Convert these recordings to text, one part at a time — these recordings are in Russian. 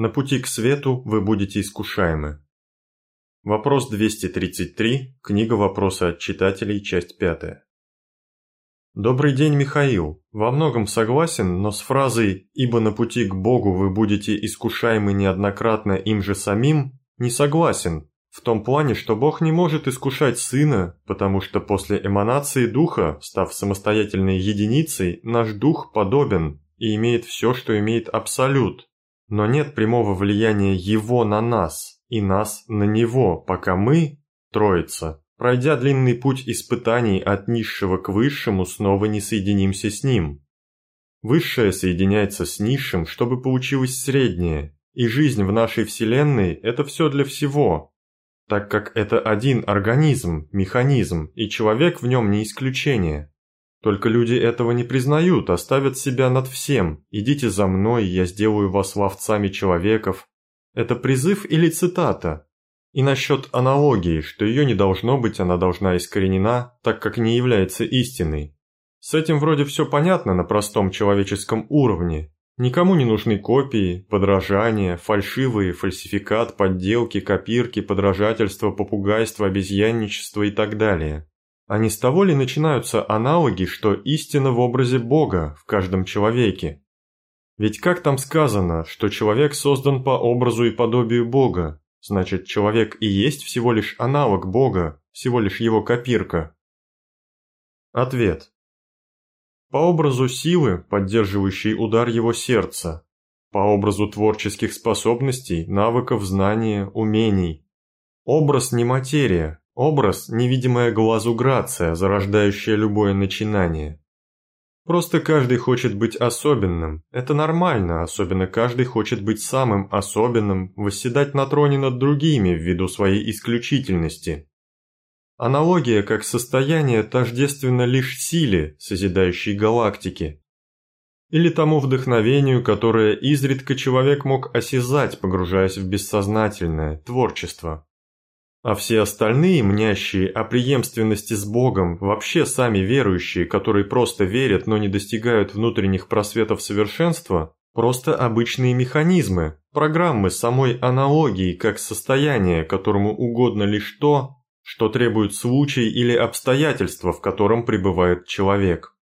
На пути к свету вы будете искушаемы. Вопрос 233, книга «Вопросы от читателей», часть 5. Добрый день, Михаил. Во многом согласен, но с фразой «ибо на пути к Богу вы будете искушаемы неоднократно им же самим» не согласен, в том плане, что Бог не может искушать Сына, потому что после эманации Духа, став самостоятельной единицей, наш Дух подобен и имеет все, что имеет Абсолют, но нет прямого влияния Его на нас и нас на Него, пока мы, Троица, пройдя длинный путь испытаний от низшего к высшему, снова не соединимся с Ним. Высшее соединяется с низшим, чтобы получилось среднее, и жизнь в нашей Вселенной – это все для всего, так как это один организм, механизм, и человек в нем не исключение. Только люди этого не признают, оставят себя над всем. «Идите за мной, я сделаю вас ловцами человеков». Это призыв или цитата? И насчет аналогии, что ее не должно быть, она должна искоренена, так как не является истиной. С этим вроде все понятно на простом человеческом уровне. Никому не нужны копии, подражания, фальшивые, фальсификат, подделки, копирки, подражательство, попугайство, обезьянничество и так далее. А не с того ли начинаются аналоги, что истина в образе Бога в каждом человеке? Ведь как там сказано, что человек создан по образу и подобию Бога, значит человек и есть всего лишь аналог Бога, всего лишь его копирка? Ответ. По образу силы, поддерживающей удар его сердца, по образу творческих способностей, навыков, знания, умений. Образ не материя, Образ – невидимая глазу грация, зарождающая любое начинание. Просто каждый хочет быть особенным. Это нормально, особенно каждый хочет быть самым особенным, восседать на троне над другими ввиду своей исключительности. Аналогия как состояние тождественна лишь силе, созидающей галактики. Или тому вдохновению, которое изредка человек мог осязать, погружаясь в бессознательное, творчество. А все остальные, мнящие о преемственности с Богом, вообще сами верующие, которые просто верят, но не достигают внутренних просветов совершенства, просто обычные механизмы, программы самой аналогии как состояние, которому угодно лишь то, что требует случай или обстоятельства, в котором пребывает человек.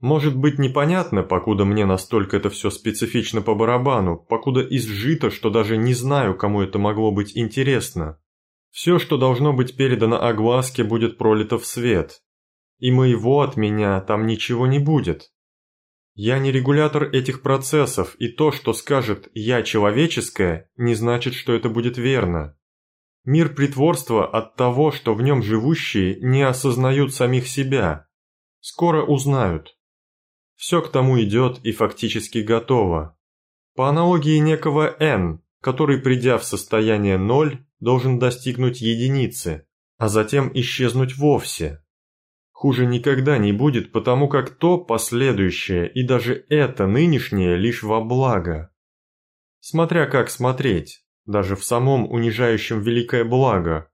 Может быть непонятно, покуда мне настолько это все специфично по барабану, покуда изжито, что даже не знаю, кому это могло быть интересно. Все, что должно быть передано огласке, будет пролито в свет. И моего от меня там ничего не будет. Я не регулятор этих процессов, и то, что скажет «я человеческое», не значит, что это будет верно. Мир притворства от того, что в нем живущие не осознают самих себя. Скоро узнают. Все к тому идет и фактически готово. По аналогии некого N, который, придя в состояние ноль, должен достигнуть единицы, а затем исчезнуть вовсе. Хуже никогда не будет, потому как то последующее и даже это нынешнее лишь во благо. Смотря как смотреть, даже в самом унижающем великое благо,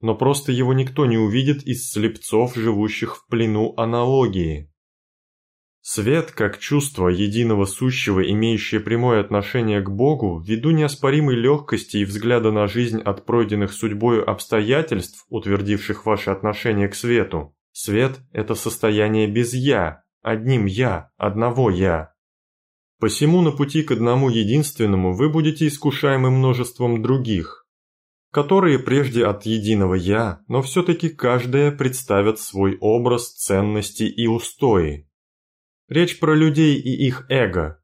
но просто его никто не увидит из слепцов, живущих в плену аналогии. Свет, как чувство единого сущего, имеющее прямое отношение к Богу, ввиду неоспоримой легкости и взгляда на жизнь от пройденных судьбою обстоятельств, утвердивших ваше отношение к свету, свет – это состояние без «я», одним «я», одного «я». Посему на пути к одному единственному вы будете искушаемы множеством других, которые прежде от единого «я», но все-таки каждая представят свой образ, ценности и устои. Речь про людей и их эго.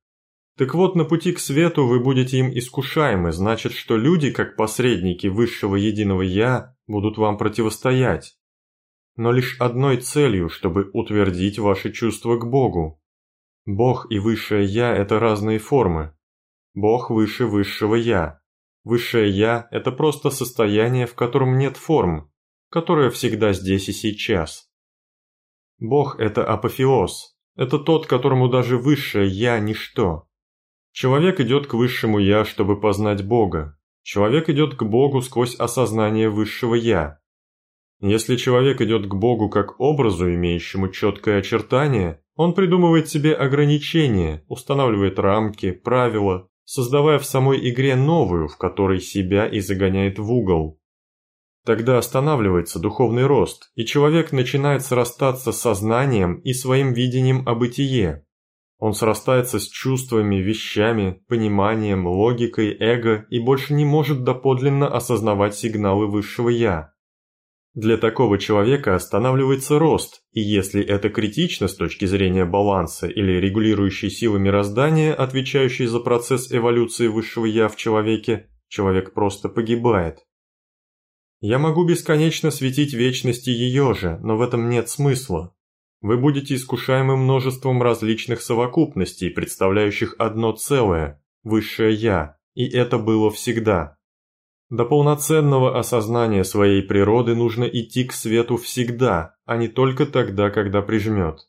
Так вот, на пути к свету вы будете им искушаемы, значит, что люди, как посредники высшего единого «Я», будут вам противостоять. Но лишь одной целью, чтобы утвердить ваши чувства к Богу. Бог и высшее «Я» – это разные формы. Бог выше высшего «Я». Высшее «Я» – это просто состояние, в котором нет форм, которое всегда здесь и сейчас. Бог – это апофеоз, это тот, которому даже высшее «я» – ничто. Человек идет к высшему «я», чтобы познать Бога. Человек идет к Богу сквозь осознание высшего «я». Если человек идет к Богу как образу, имеющему четкое очертание, он придумывает себе ограничения, устанавливает рамки, правила, создавая в самой игре новую, в которой себя и загоняет в угол. Тогда останавливается духовный рост, и человек начинает срастаться с сознанием и своим видением о бытие. Он срастается с чувствами, вещами, пониманием, логикой, эго и больше не может доподлинно осознавать сигналы высшего «я». Для такого человека останавливается рост, и если это критично с точки зрения баланса или регулирующей силы мироздания, отвечающей за процесс эволюции высшего «я» в человеке, человек просто погибает. Я могу бесконечно светить вечности ее же, но в этом нет смысла. Вы будете искушаемы множеством различных совокупностей, представляющих одно целое, высшее «я», и это было всегда. До полноценного осознания своей природы нужно идти к свету всегда, а не только тогда, когда прижмет.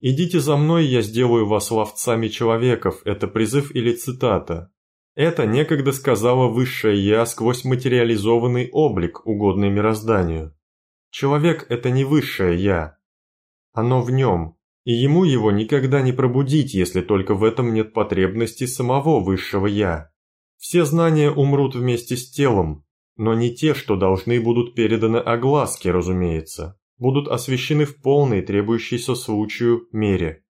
«Идите за мной, я сделаю вас ловцами человеков» – это призыв или цитата. Это некогда сказала высшее «я» сквозь материализованный облик, угодный мирозданию. Человек – это не высшее «я». Оно в нем, и ему его никогда не пробудить, если только в этом нет потребности самого высшего «я». Все знания умрут вместе с телом, но не те, что должны будут переданы огласке, разумеется, будут освещены в полной, требующейся случаю, мере.